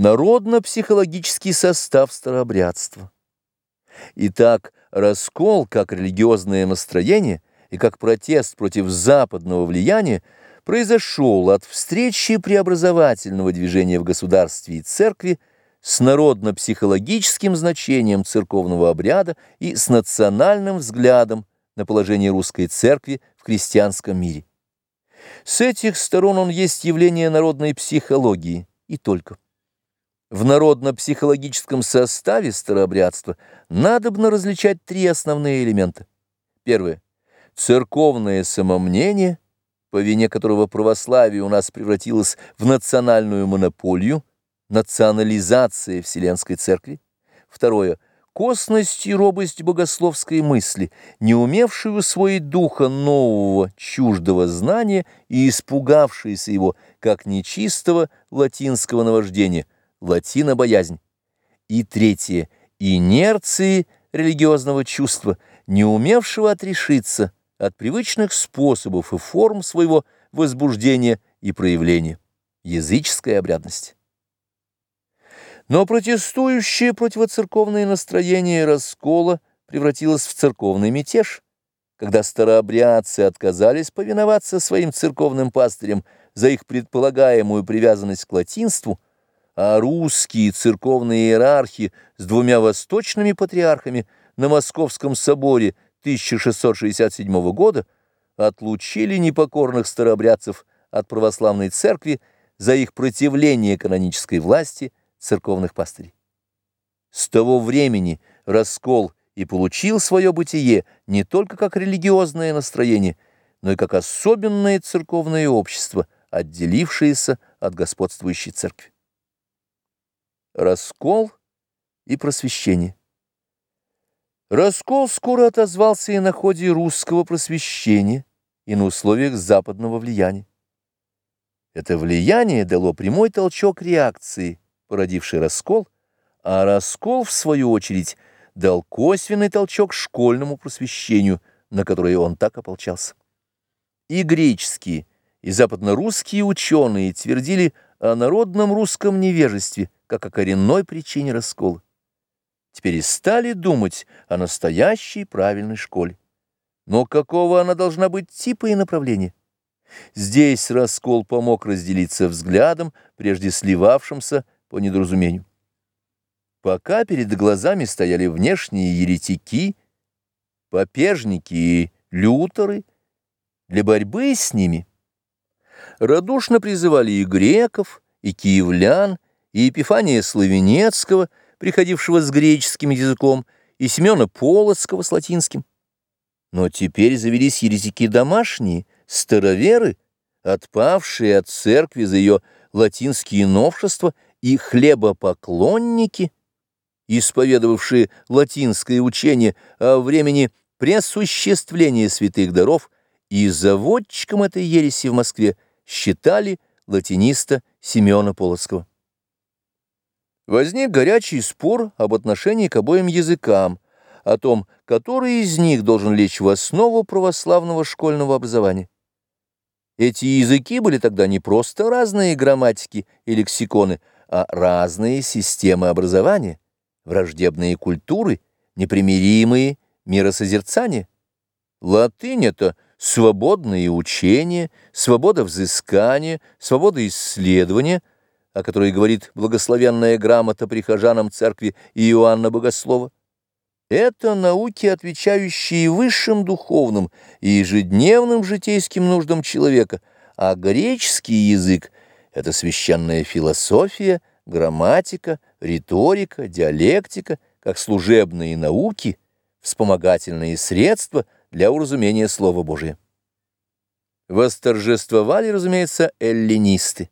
Народно-психологический состав старообрядства. Итак, раскол как религиозное настроение и как протест против западного влияния произошел от встречи преобразовательного движения в государстве и церкви с народно-психологическим значением церковного обряда и с национальным взглядом на положение русской церкви в христианском мире. С этих сторон он есть явление народной психологии и только. В народно-психологическом составе старообрядства надобно различать три основные элемента. Первое. Церковное самомнение, по вине которого православие у нас превратилось в национальную монополию, национализация Вселенской Церкви. Второе. Косность и робость богословской мысли, не умевшую усвоить духа нового, чуждого знания и испугавшиеся его, как нечистого латинского наваждения – латинобоязнь. И третье – инерции религиозного чувства, не умевшего отрешиться от привычных способов и форм своего возбуждения и проявления, языческая обрядность. Но протестующее противоцерковное настроение раскола превратилось в церковный мятеж, когда старообрядцы отказались повиноваться своим церковным пастырям за их предполагаемую привязанность к латинству – а русские церковные иерархи с двумя восточными патриархами на Московском соборе 1667 года отлучили непокорных старообрядцев от православной церкви за их противление канонической власти церковных пастырей. С того времени раскол и получил свое бытие не только как религиозное настроение, но и как особенное церковное общество, отделившееся от господствующей церкви раскол и просвещение. Раскол скоро отозвался и на ходе русского просвещения, и на условиях западного влияния. Это влияние дало прямой толчок реакции, породившей раскол, а раскол, в свою очередь, дал косвенный толчок школьному просвещению, на которое он так ополчался. И греческие, и западно-русские ученые твердили о народном русском невежестве – как о коренной причине раскола. Теперь и стали думать о настоящей правильной школе. Но какого она должна быть типа и направления? Здесь раскол помог разделиться взглядом, прежде сливавшимся по недоразумению. Пока перед глазами стояли внешние еретики, попежники и лютеры, для борьбы с ними радушно призывали и греков, и киевлян, и Епифания Славенецкого, приходившего с греческим языком, и Семена Полоцкого с латинским. Но теперь завелись еретики домашние, староверы, отпавшие от церкви за ее латинские новшества и хлебопоклонники, исповедовавшие латинское учение о времени пресуществления святых даров, и заводчиком этой ереси в Москве считали латиниста Семена Полоцкого. Возник горячий спор об отношении к обоим языкам, о том, который из них должен лечь в основу православного школьного образования. Эти языки были тогда не просто разные грамматики и лексиконы, а разные системы образования, враждебные культуры, непримиримые миросозерцания. Латынь — это свободное учение, свобода взыскания, свобода исследования — о которой говорит благословенная грамота прихожанам церкви Иоанна Богослова. Это науки, отвечающие высшим духовным и ежедневным житейским нуждам человека, а греческий язык — это священная философия, грамматика, риторика, диалектика, как служебные науки, вспомогательные средства для уразумения Слова Божия. Восторжествовали, разумеется, эллинисты.